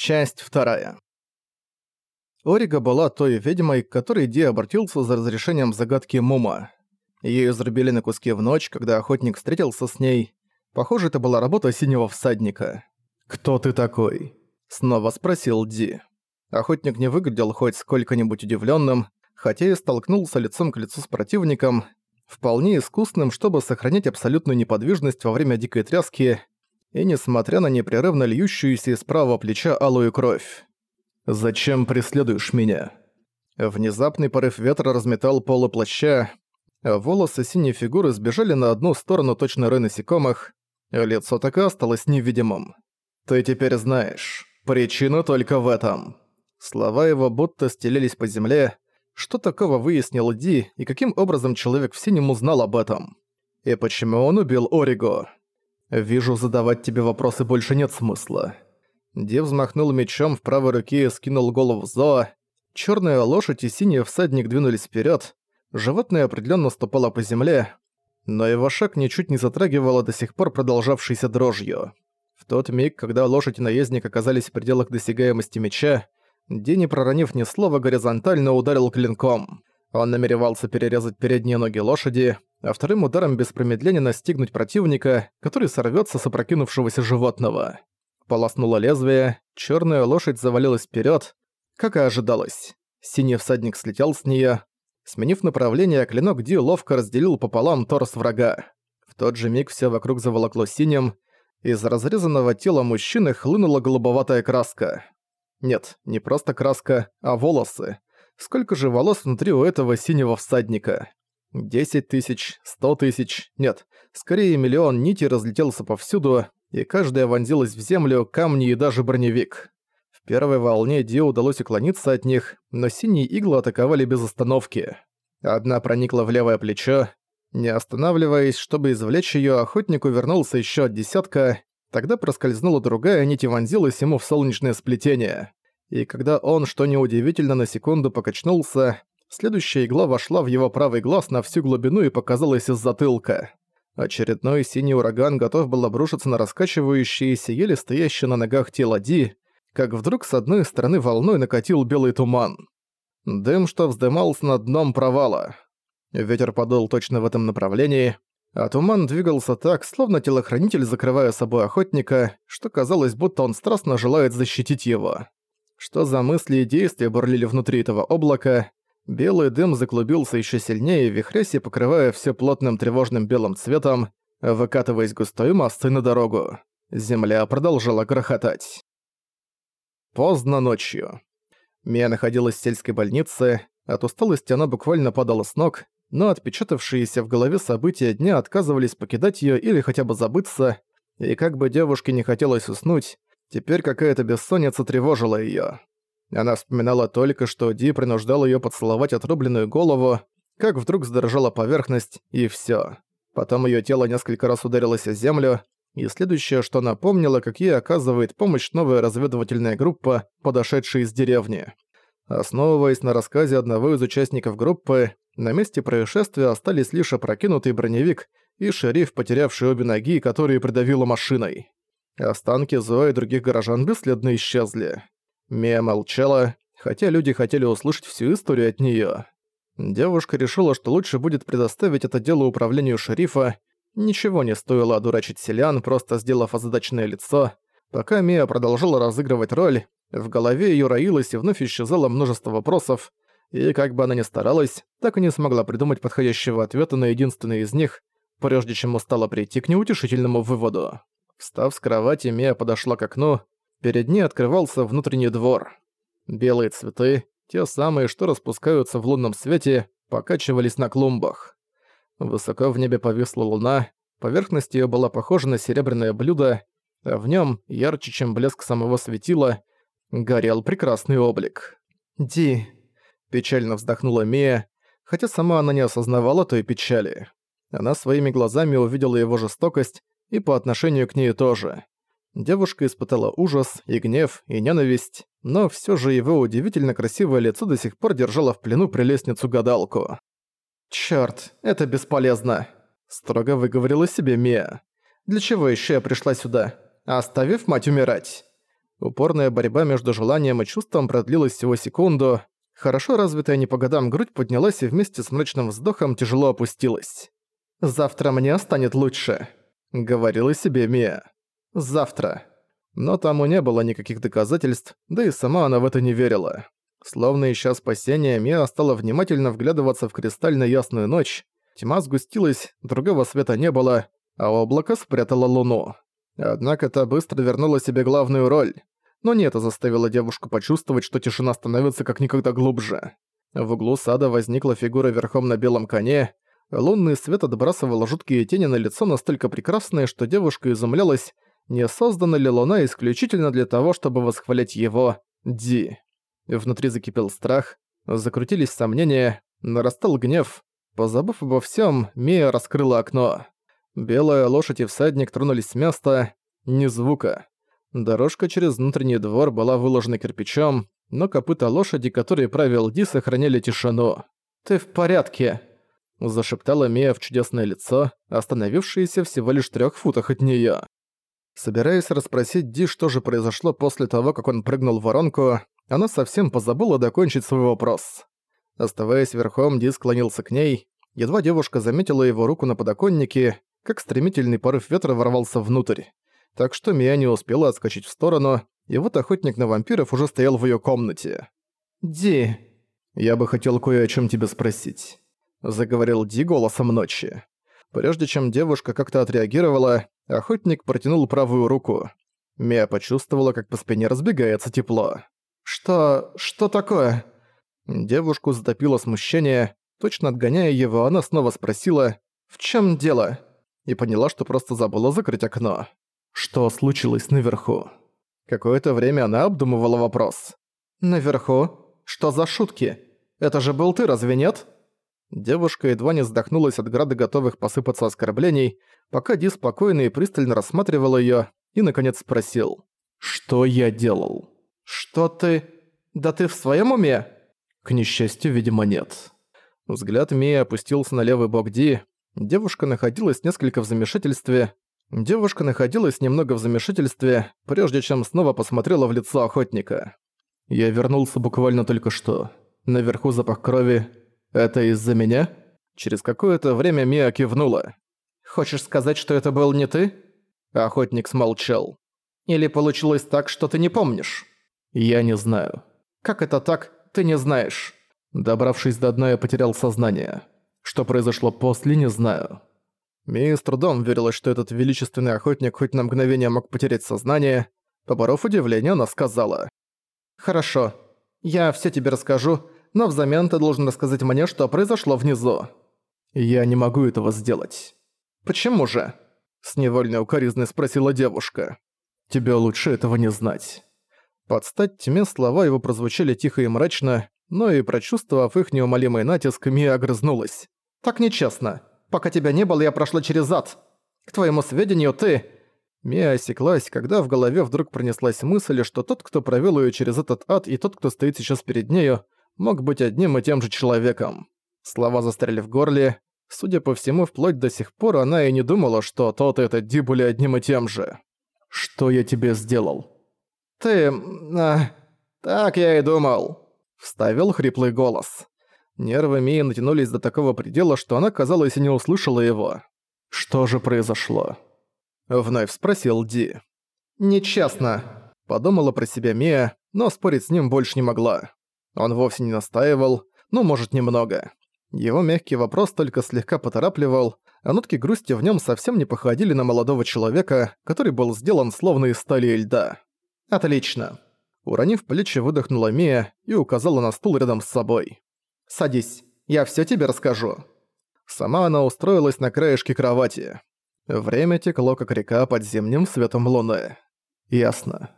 Часть вторая. Орига была той ведьмой, к которой Ди обратился за разрешением загадки Мума. Её изрубили на куски в ночь, когда охотник встретился с ней. Похоже, это была работа синего всадника. «Кто ты такой?» — снова спросил Ди. Охотник не выглядел хоть сколько-нибудь удивлённым, хотя и столкнулся лицом к лицу с противником, вполне искусным, чтобы сохранять абсолютную неподвижность во время дикой тряски, и несмотря на непрерывно льющуюся из правого плеча алую кровь. «Зачем преследуешь меня?» Внезапный порыв ветра разметал полы плаща, а волосы синей фигуры сбежали на одну сторону точно рой насекомых, а лицо так и осталось невидимым. «Ты теперь знаешь, причина только в этом». Слова его будто стелились по земле, что такого выяснил Ди, и каким образом человек в синем узнал об этом? И почему он убил Ориго? «Вижу, задавать тебе вопросы больше нет смысла». Ди взмахнул мечом в правой руке и скинул голову Зоа. Чёрная лошадь и синий всадник двинулись вперед. Животное определенно ступало по земле, но его шаг ничуть не затрагивало до сих пор продолжавшейся дрожью. В тот миг, когда лошадь и наездник оказались в пределах досягаемости меча, Ди, не проронив ни слова, горизонтально ударил клинком. Он намеревался перерезать передние ноги лошади, а вторым ударом без промедления настигнуть противника, который сорвется с опрокинувшегося животного. Полоснуло лезвие, черная лошадь завалилась вперед, как и ожидалось. Синий всадник слетел с нее. Сменив направление, клинок Ди ловко разделил пополам торс врага. В тот же миг все вокруг заволокло синим, из разрезанного тела мужчины хлынула голубоватая краска. Нет, не просто краска, а волосы. Сколько же волос внутри у этого синего всадника? Десять тысяч, сто тысяч, нет, скорее миллион нитей разлетелся повсюду, и каждая вонзилась в землю, камни и даже броневик. В первой волне Ди удалось уклониться от них, но синие иглы атаковали без остановки. Одна проникла в левое плечо. Не останавливаясь, чтобы извлечь её, охотнику вернулся ещё от десятка, тогда проскользнула другая нить и вонзилась ему в солнечное сплетение и когда он, что неудивительно, на секунду покачнулся, следующая игла вошла в его правый глаз на всю глубину и показалась из затылка. Очередной синий ураган готов был обрушиться на раскачивающиеся, еле стоящие на ногах тело Ди, как вдруг с одной стороны волной накатил белый туман. Дым, что вздымался над дном провала. Ветер подул точно в этом направлении, а туман двигался так, словно телохранитель, закрывая собой охотника, что казалось, будто он страстно желает защитить его. Что за мысли и действия бурлили внутри этого облака? Белый дым заклубился еще сильнее, вихрясь и покрывая все плотным тревожным белым цветом, выкатываясь густой массой на дорогу. Земля продолжала грохотать. Поздно ночью. Мия находилась в сельской больнице, от усталости она буквально падала с ног, но отпечатавшиеся в голове события дня отказывались покидать ее или хотя бы забыться, и как бы девушке не хотелось уснуть, Теперь какая-то бессонница тревожила её. Она вспоминала только, что Ди принуждал её поцеловать отрубленную голову, как вдруг задрожала поверхность, и всё. Потом её тело несколько раз ударилось о землю, и следующее, что она помнила, как ей оказывает помощь новая разведывательная группа, подошедшая из деревни. Основываясь на рассказе одного из участников группы, на месте происшествия остались лишь опрокинутый броневик и шериф, потерявший обе ноги, которые придавило машиной. Останки Зои и других горожан бесследно исчезли. Мия молчала, хотя люди хотели услышать всю историю от неё. Девушка решила, что лучше будет предоставить это дело управлению шерифа. Ничего не стоило одурачить селян, просто сделав озадаченное лицо. Пока Мия продолжала разыгрывать роль, в голове её роилось и вновь исчезало множество вопросов, и как бы она ни старалась, так и не смогла придумать подходящего ответа на единственный из них, прежде чем устала прийти к неутешительному выводу. Встав с кровати, Мия подошла к окну. Перед ней открывался внутренний двор. Белые цветы, те самые, что распускаются в лунном свете, покачивались на клумбах. Высоко в небе повисла луна, поверхность её была похожа на серебряное блюдо, а в нём, ярче, чем блеск самого светила, горел прекрасный облик. «Ди», — печально вздохнула Мия, хотя сама она не осознавала той печали. Она своими глазами увидела его жестокость и по отношению к ней тоже. Девушка испытала ужас и гнев, и ненависть, но всё же его удивительно красивое лицо до сих пор держало в плену прелестницу-гадалку. «Чёрт, это бесполезно», — строго выговорила себе Мия. «Для чего ещё я пришла сюда, оставив мать умирать?» Упорная борьба между желанием и чувством продлилась всего секунду. Хорошо развитая не по годам грудь поднялась и вместе с мрачным вздохом тяжело опустилась. «Завтра мне станет лучше», — говорила себе Мия. «Завтра». Но тому не было никаких доказательств, да и сама она в это не верила. Словно ища спасения, Мия стала внимательно вглядываться в кристально ясную ночь. Тьма сгустилась, другого света не было, а облако спрятало луну. Однако та быстро вернула себе главную роль. Но не это заставило девушку почувствовать, что тишина становится как никогда глубже. В углу сада возникла фигура верхом на белом коне. Лунный свет отбрасывал жуткие тени на лицо настолько прекрасное, что девушка изумлялась, не создана ли луна исключительно для того, чтобы восхвалять его Ди. Внутри закипел страх, закрутились сомнения, нарастал гнев. Позабыв обо всем, Мия раскрыла окно. Белая лошадь и всадник тронулись с места, ни звука. Дорожка через внутренний двор была выложена кирпичом, но копыта лошади, которые правил Ди, сохраняли тишину. «Ты в порядке?» – зашептала Мия в чудесное лицо, остановившееся всего лишь в трёх футах от неё. Собираясь расспросить Ди, что же произошло после того, как он прыгнул в воронку, она совсем позабыла докончить свой вопрос. Оставаясь верхом, Ди склонился к ней. Едва девушка заметила его руку на подоконнике, как стремительный порыв ветра ворвался внутрь. Так что Мия не успела отскочить в сторону, и вот охотник на вампиров уже стоял в её комнате. «Ди, я бы хотел кое о чём тебя спросить», — заговорил Ди голосом ночи. Прежде чем девушка как-то отреагировала, охотник протянул правую руку. Мия почувствовала, как по спине разбегается тепло. «Что... что такое?» Девушку затопило смущение. Точно отгоняя его, она снова спросила «В чём дело?» и поняла, что просто забыла закрыть окно. Что случилось наверху? Какое-то время она обдумывала вопрос. «Наверху? Что за шутки? Это же был ты, разве нет?» Девушка едва не вздохнулась от града готовых посыпаться оскорблений, пока Ди спокойно и пристально рассматривал её и, наконец, спросил. «Что я делал?» «Что ты? Да ты в своём уме?» К несчастью, видимо, нет. Взгляд Мии опустился на левый бок Ди, Девушка находилась несколько в замешательстве. Девушка находилась немного в замешательстве, прежде чем снова посмотрела в лицо охотника. Я вернулся буквально только что. Наверху запах крови. Это из-за меня? Через какое-то время Мия кивнула. «Хочешь сказать, что это был не ты?» Охотник смолчал. «Или получилось так, что ты не помнишь?» «Я не знаю». «Как это так? Ты не знаешь?» Добравшись до дна, я потерял сознание. Что произошло после, не знаю. Мия с трудом верила, что этот величественный охотник хоть на мгновение мог потерять сознание. Поборов удивление, она сказала. «Хорошо, я все тебе расскажу, но взамен ты должен рассказать мне, что произошло внизу». «Я не могу этого сделать». «Почему же?» С невольной укоризной спросила девушка. «Тебе лучше этого не знать». Под стать тьме слова его прозвучали тихо и мрачно, но и прочувствовав их неумолимый натиск, Мия огрызнулась. Так нечестно. Пока тебя не было, я прошла через ад. К твоему сведению, ты...» Мия осеклась, когда в голове вдруг пронеслась мысль, что тот, кто провёл её через этот ад, и тот, кто стоит сейчас перед нею, мог быть одним и тем же человеком. Слова застряли в горле. Судя по всему, вплоть до сих пор она и не думала, что тот и этот Ди были одним и тем же. «Что я тебе сделал?» «Ты... А, так я и думал», — вставил хриплый голос. Нервы Мии натянулись до такого предела, что она, казалось, и не услышала его. «Что же произошло?» Вновь спросил Ди. «Нечестно», — подумала про себя Мия, но спорить с ним больше не могла. Он вовсе не настаивал, ну, может, немного. Его мягкий вопрос только слегка поторапливал, а нотки грусти в нем совсем не походили на молодого человека, который был сделан словно из стали и льда. «Отлично». Уронив плечи, выдохнула Мия и указала на стул рядом с собой. «Садись, я всё тебе расскажу». Сама она устроилась на краешке кровати. Время текло, как река под зимним светом луны. «Ясно», —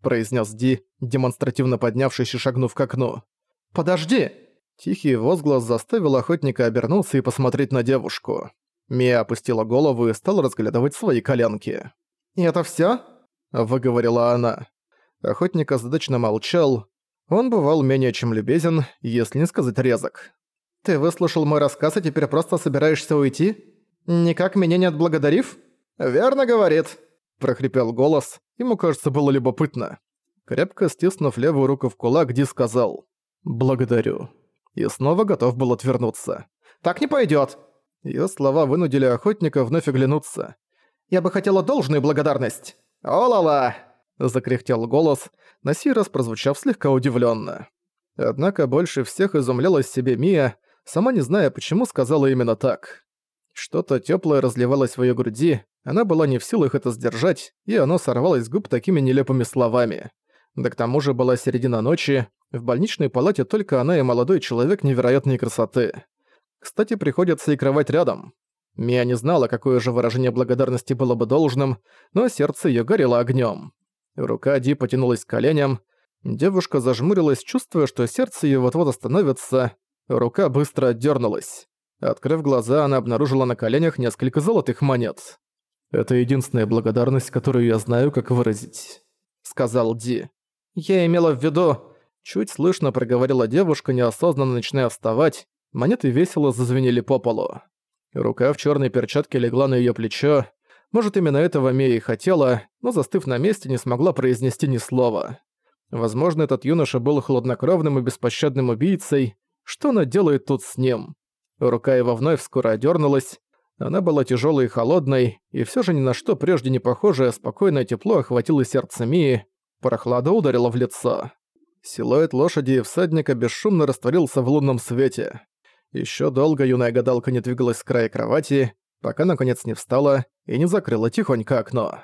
произнес Ди, демонстративно поднявшись и шагнув к окну. «Подожди!» Тихий возглас заставил охотника обернуться и посмотреть на девушку. Мия опустила голову и стала разглядывать свои коленки. «И это всё?» – выговорила она. Охотник озадачно молчал, он бывал менее чем любезен, если не сказать резок. «Ты выслушал мой рассказ и теперь просто собираешься уйти? Никак меня не отблагодарив?» «Верно говорит», – прохрипел голос. Ему, кажется, было любопытно. Крепко стиснув левую руку в кулак, Ди сказал «Благодарю». И снова готов был отвернуться. «Так не пойдёт!» Её слова вынудили охотника вновь оглянуться. «Я бы хотела должную благодарность!» «О-ла-ла!» – закряхтел голос, на сей раз прозвучав слегка удивлённо. Однако больше всех изумлялась себе Мия, сама не зная, почему сказала именно так. Что-то тёплое разливалось в её груди, она была не в силах это сдержать, и оно сорвалось с губ такими нелепыми словами. Да к тому же была середина ночи, в больничной палате только она и молодой человек невероятной красоты. Кстати, приходится и кровать рядом. Мия не знала, какое же выражение благодарности было бы должным, но сердце её горело огнём. Рука Ди потянулась к коленям. Девушка зажмурилась, чувствуя, что сердце её вот-вот остановится. Рука быстро отдёрнулась. Открыв глаза, она обнаружила на коленях несколько золотых монет. «Это единственная благодарность, которую я знаю, как выразить», — сказал Ди. «Я имела в виду...» Чуть слышно проговорила девушка, неосознанно начиная вставать, монеты весело зазвенели по полу. Рука в черной перчатке легла на ее плечо. Может, именно этого Мия и хотела, но, застыв на месте, не смогла произнести ни слова. Возможно, этот юноша был хладнокровным и беспощадным убийцей. Что она делает тут с ним? Рука его вновь скоро одернулась, она была тяжелой и холодной, и все же ни на что прежде не похожее спокойное тепло охватило сердце Мии, прохлада ударила в лицо. Силуэт лошади и всадника бесшумно растворился в лунном свете. Еще долго юная гадалка не двигалась с края кровати, пока наконец не встала и не закрыла тихонько окно.